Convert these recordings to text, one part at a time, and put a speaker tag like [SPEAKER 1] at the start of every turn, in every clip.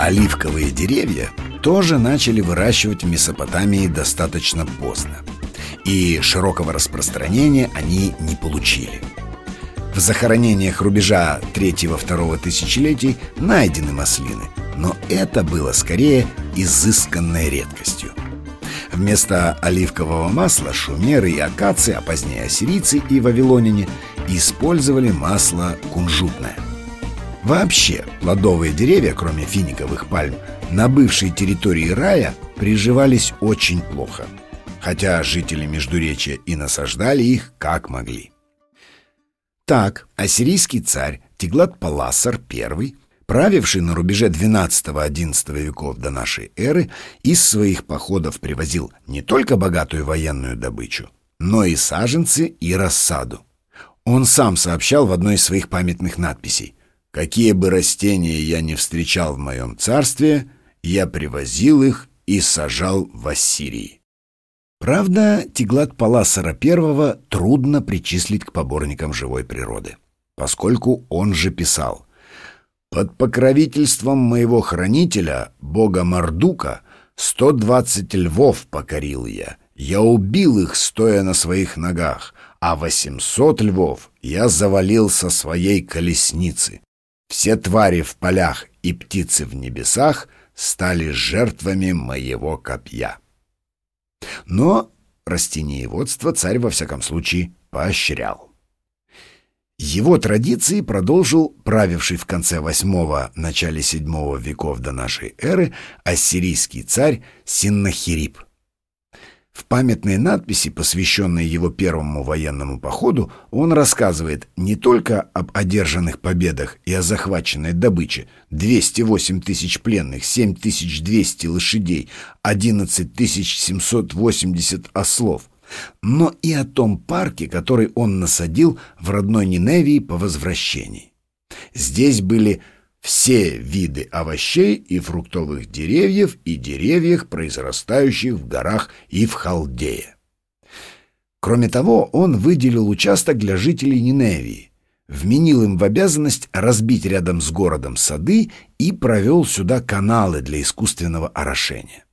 [SPEAKER 1] Оливковые деревья тоже начали выращивать в Месопотамии достаточно поздно. И широкого распространения они не получили. В захоронениях рубежа третьего-второго тысячелетий найдены маслины, но это было скорее изысканной редкостью. Вместо оливкового масла шумеры и акации, а позднее ассирийцы и вавилоняне использовали масло кунжутное. Вообще, плодовые деревья, кроме финиковых пальм, на бывшей территории рая приживались очень плохо, хотя жители Междуречия и насаждали их как могли. Так, ассирийский царь Теглат-Палассар I правивший на рубеже XII-XI веков до нашей эры, из своих походов привозил не только богатую военную добычу, но и саженцы и рассаду. Он сам сообщал в одной из своих памятных надписей «Какие бы растения я не встречал в моем царстве, я привозил их и сажал в Ассирии». Правда, Теглат Паласара I трудно причислить к поборникам живой природы, поскольку он же писал – под покровительством моего хранителя, бога Мардука, сто двадцать львов покорил я. Я убил их, стоя на своих ногах, а восемьсот львов я завалил со своей колесницы. Все твари в полях и птицы в небесах стали жертвами моего копья. Но растениеводство царь во всяком случае поощрял. Его традиции продолжил правивший в конце VIII – начале VII веков до нашей эры ассирийский царь Синнахирип. В памятной надписи, посвященной его первому военному походу, он рассказывает не только об одержанных победах и о захваченной добыче – 208 тысяч пленных, 7200 лошадей, 11 780 ослов – но и о том парке, который он насадил в родной Ниневии по возвращении. Здесь были все виды овощей и фруктовых деревьев и деревьев, произрастающих в горах и в Халдее. Кроме того, он выделил участок для жителей Ниневии, вменил им в обязанность разбить рядом с городом сады и провел сюда каналы для искусственного орошения.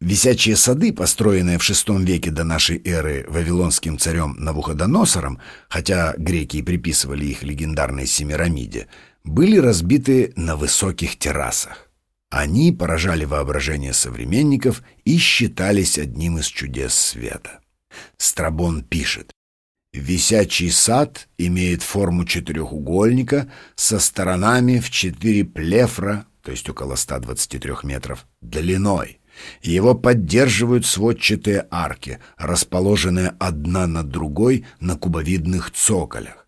[SPEAKER 1] Висячие сады, построенные в VI веке до нашей эры вавилонским царем Навуходоносором, хотя греки приписывали их легендарной Семирамиде, были разбиты на высоких террасах. Они поражали воображение современников и считались одним из чудес света. Страбон пишет, Висячий сад имеет форму четырехугольника со сторонами в четыре плефра, то есть около 123 метров, длиной – его поддерживают сводчатые арки, расположенные одна над другой на кубовидных цоколях.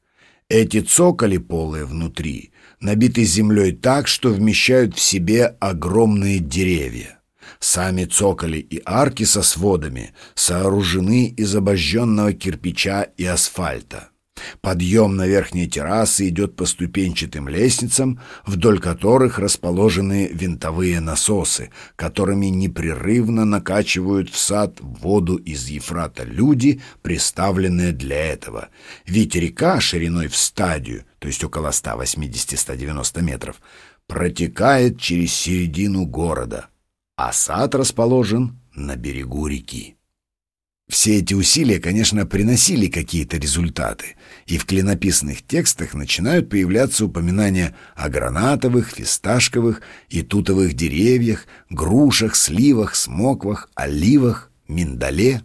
[SPEAKER 1] Эти цоколи полые внутри набиты землей так, что вмещают в себе огромные деревья. Сами цоколи и арки со сводами сооружены из обожженного кирпича и асфальта. Подъем на верхние террасы идет по ступенчатым лестницам, вдоль которых расположены винтовые насосы, которыми непрерывно накачивают в сад воду из Ефрата люди, приставленные для этого. Ведь река шириной в стадию, то есть около 180-190 метров, протекает через середину города, а сад расположен на берегу реки. Все эти усилия, конечно, приносили какие-то результаты, и в клинописных текстах начинают появляться упоминания о гранатовых, фисташковых и тутовых деревьях, грушах, сливах, смоквах, оливах, миндале.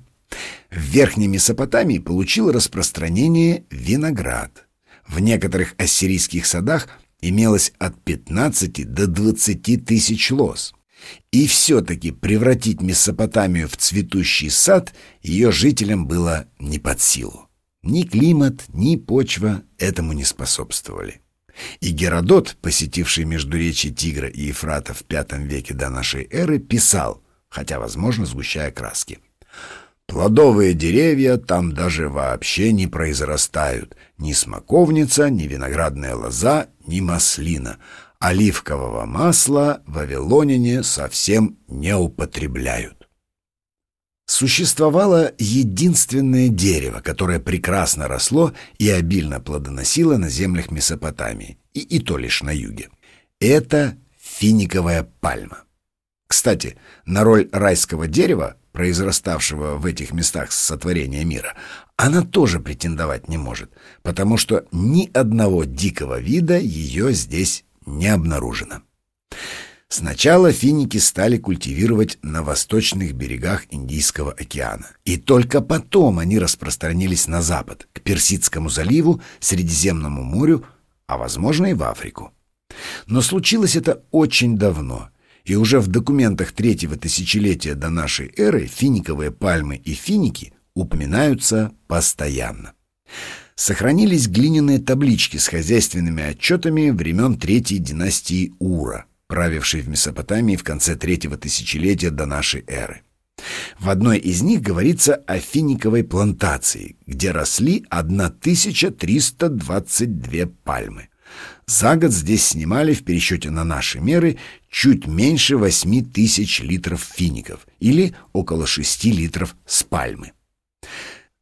[SPEAKER 1] В Верхней Месопотамии получил распространение виноград. В некоторых ассирийских садах имелось от 15 до 20 тысяч лоз. И все-таки превратить Месопотамию в цветущий сад ее жителям было не под силу. Ни климат, ни почва этому не способствовали. И Геродот, посетивший междуречие Тигра и Ефрата в V веке до нашей эры, писал, хотя, возможно, сгущая краски. Плодовые деревья там даже вообще не произрастают. Ни смоковница, ни виноградная лоза, ни маслина. Оливкового масла вавилоняне совсем не употребляют. Существовало единственное дерево, которое прекрасно росло и обильно плодоносило на землях Месопотамии, и, и то лишь на юге. Это финиковая пальма. Кстати, на роль райского дерева, произраставшего в этих местах сотворения мира, она тоже претендовать не может, потому что ни одного дикого вида ее здесь не обнаружено. Сначала финики стали культивировать на восточных берегах Индийского океана, и только потом они распространились на запад, к Персидскому заливу, Средиземному морю, а возможно и в Африку. Но случилось это очень давно, и уже в документах третьего тысячелетия до нашей эры финиковые пальмы и финики упоминаются постоянно. Сохранились глиняные таблички с хозяйственными отчетами времен третьей династии Ура – правивший в Месопотамии в конце третьего тысячелетия до нашей эры. В одной из них говорится о финиковой плантации, где росли 1322 пальмы. За год здесь снимали в пересчете на наши меры чуть меньше 8 тысяч литров фиников или около 6 литров с пальмы.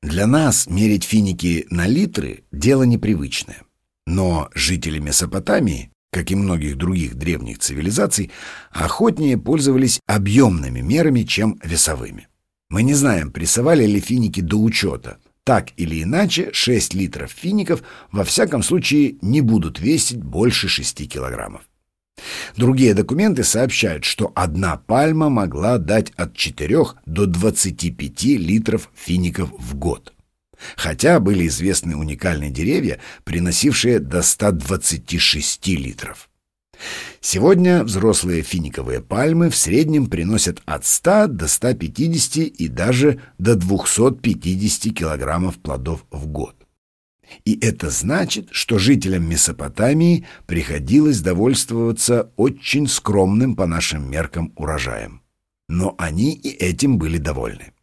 [SPEAKER 1] Для нас мерить финики на литры – дело непривычное. Но жители Месопотамии как и многих других древних цивилизаций, охотнее пользовались объемными мерами, чем весовыми. Мы не знаем, прессовали ли финики до учета. Так или иначе, 6 литров фиников во всяком случае не будут весить больше 6 килограммов. Другие документы сообщают, что одна пальма могла дать от 4 до 25 литров фиников в год хотя были известны уникальные деревья, приносившие до 126 литров. Сегодня взрослые финиковые пальмы в среднем приносят от 100 до 150 и даже до 250 килограммов плодов в год. И это значит, что жителям Месопотамии приходилось довольствоваться очень скромным по нашим меркам урожаем. Но они и этим были довольны.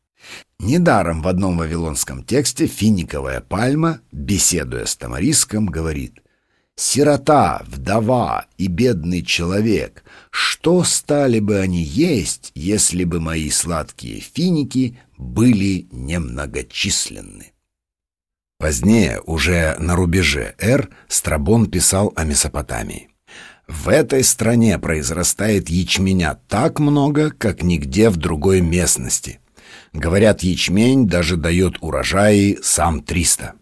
[SPEAKER 1] Недаром в одном вавилонском тексте финиковая пальма, беседуя с Тамариском, говорит «Сирота, вдова и бедный человек, что стали бы они есть, если бы мои сладкие финики были немногочисленны?» Позднее, уже на рубеже Р, Страбон писал о Месопотамии. В этой стране произрастает ячменя так много, как нигде в другой местности. Говорят, ячмень даже дает урожаи сам 300.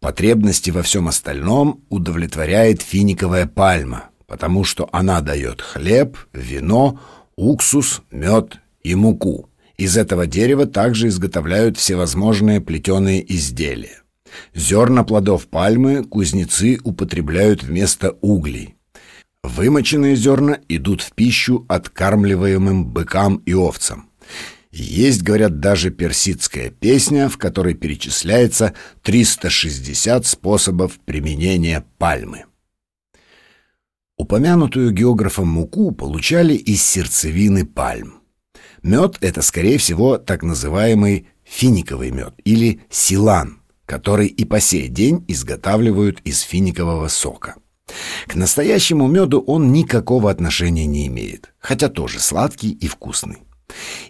[SPEAKER 1] Потребности во всем остальном удовлетворяет финиковая пальма, потому что она дает хлеб, вино, уксус, мед и муку. Из этого дерева также изготовляют всевозможные плетеные изделия. Зерна плодов пальмы кузнецы употребляют вместо углей. Вымоченные зерна идут в пищу откармливаемым быкам и овцам. Есть, говорят, даже персидская песня, в которой перечисляется 360 способов применения пальмы. Упомянутую географом муку получали из сердцевины пальм. Мед — это, скорее всего, так называемый финиковый мед или силан, который и по сей день изготавливают из финикового сока. К настоящему меду он никакого отношения не имеет, хотя тоже сладкий и вкусный.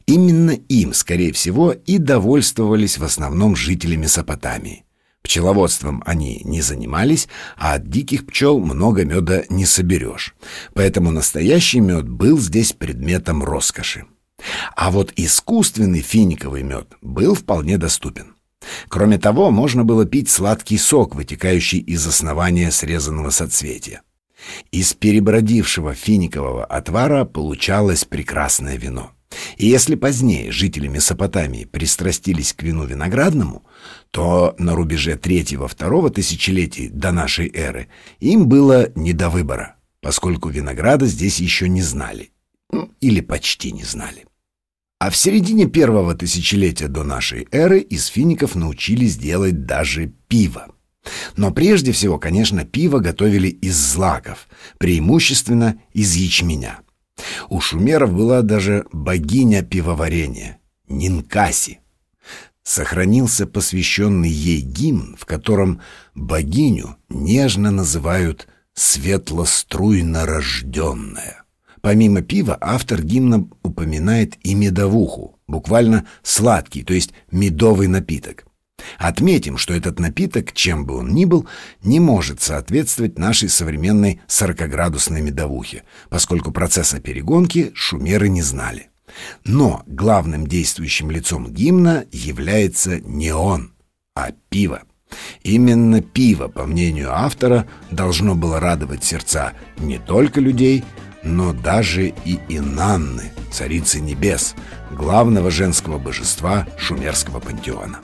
[SPEAKER 1] Именно им, скорее всего, и довольствовались в основном жители Месопотамии. Пчеловодством они не занимались, а от диких пчел много меда не соберешь. Поэтому настоящий мед был здесь предметом роскоши. А вот искусственный финиковый мед был вполне доступен. Кроме того, можно было пить сладкий сок, вытекающий из основания срезанного соцветия. Из перебродившего финикового отвара получалось прекрасное вино. И если позднее жители Месопотамии пристрастились к вину виноградному, то на рубеже третьего-второго тысячелетий до нашей эры им было не до выбора, поскольку винограда здесь еще не знали, ну, или почти не знали. А в середине первого тысячелетия до нашей эры из фиников научились делать даже пиво. Но прежде всего, конечно, пиво готовили из злаков, преимущественно из ячменя. У шумеров была даже богиня пивоварения — Нинкаси. Сохранился посвященный ей гимн, в котором богиню нежно называют «светлоструйно рожденная». Помимо пива автор гимна упоминает и медовуху, буквально сладкий, то есть медовый напиток. Отметим, что этот напиток, чем бы он ни был, не может соответствовать нашей современной 40-градусной медовухе, поскольку процесса перегонки шумеры не знали. Но главным действующим лицом гимна является не он, а пиво. Именно пиво, по мнению автора, должно было радовать сердца не только людей, но даже и Инанны, царицы небес, главного женского божества шумерского пантеона.